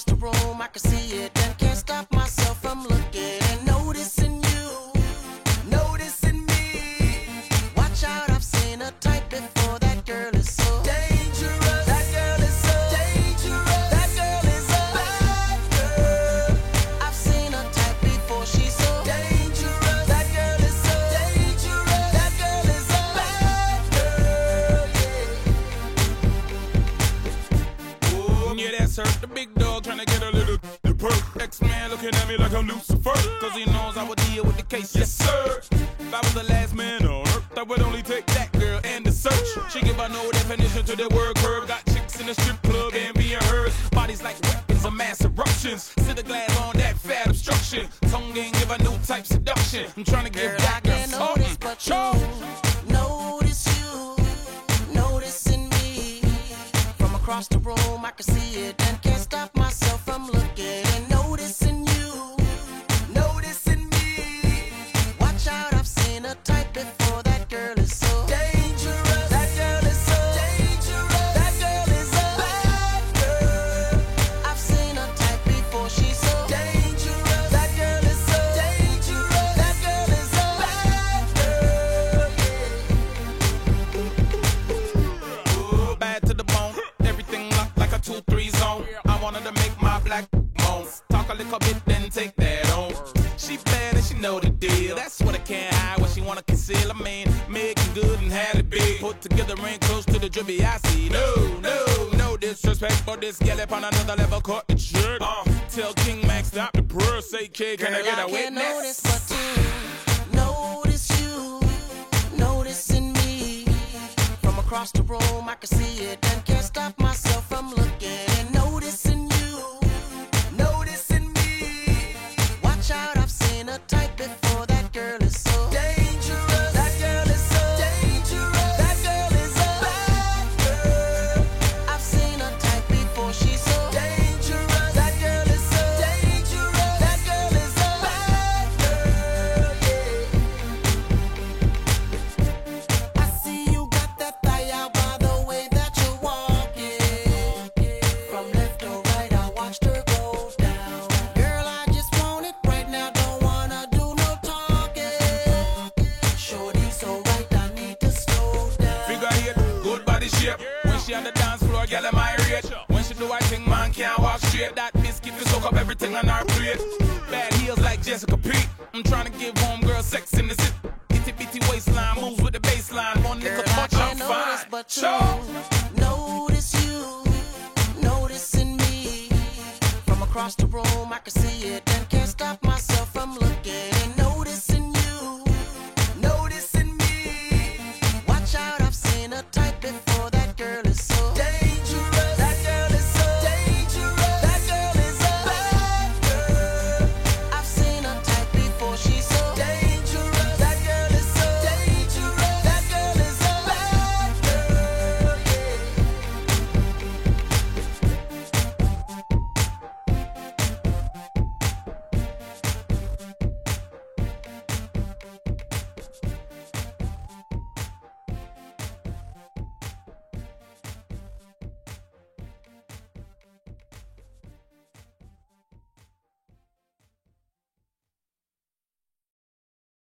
across the room, I can see it and can't stop myself from looking and noticing you, noticing me. Watch out, I've seen a type before. That girl is so dangerous. That girl is so dangerous. That girl is a bad girl. I've seen a type before. She's so dangerous. That girl is so dangerous. That girl is a bad girl. Yeah, that's her. The big looking at me like I'm Lucifer. Cause he knows I would deal with the case. Yes, sir. If I was the last man on earth, I would only take that girl and the search. She give a no definition to the word curve. Got chicks in the strip club and being hers. Bodies like weapons of mass eruptions. Sit the glass on that fat obstruction. Tongue ain't give a new type seduction. I'm trying to give Girl, I that girl can't notice something. but you notice you noticing me from across the room. I can see it and can't stop myself from looking 2-3 zone. I wanted to make my black moan. Talk a little bit, then take that on. She bad and she know the deal. That's what I can't hide, what she wanna conceal. I mean, making good and had it big. Put together ain't close to the drippy I see. No, no, no disrespect, but this gal up on another level caught the trick. Uh, tell King Max stop the prayer, say kid, can I Girl, get a can't witness? notice but to notice you, noticing me. From across the room, I can see it and stop myself from looking she on the dance floor, girl, am I rate? When she do her thing, man can't walk straight. That biscuit to soak up everything on her plate. Bad heels like Jessica Pete. I'm trying to give home girl sex in the city. Itty bitty waistline moves with the baseline. One Girl, I punch, I'm fine. but you notice you, noticing me. From across the room, I can see it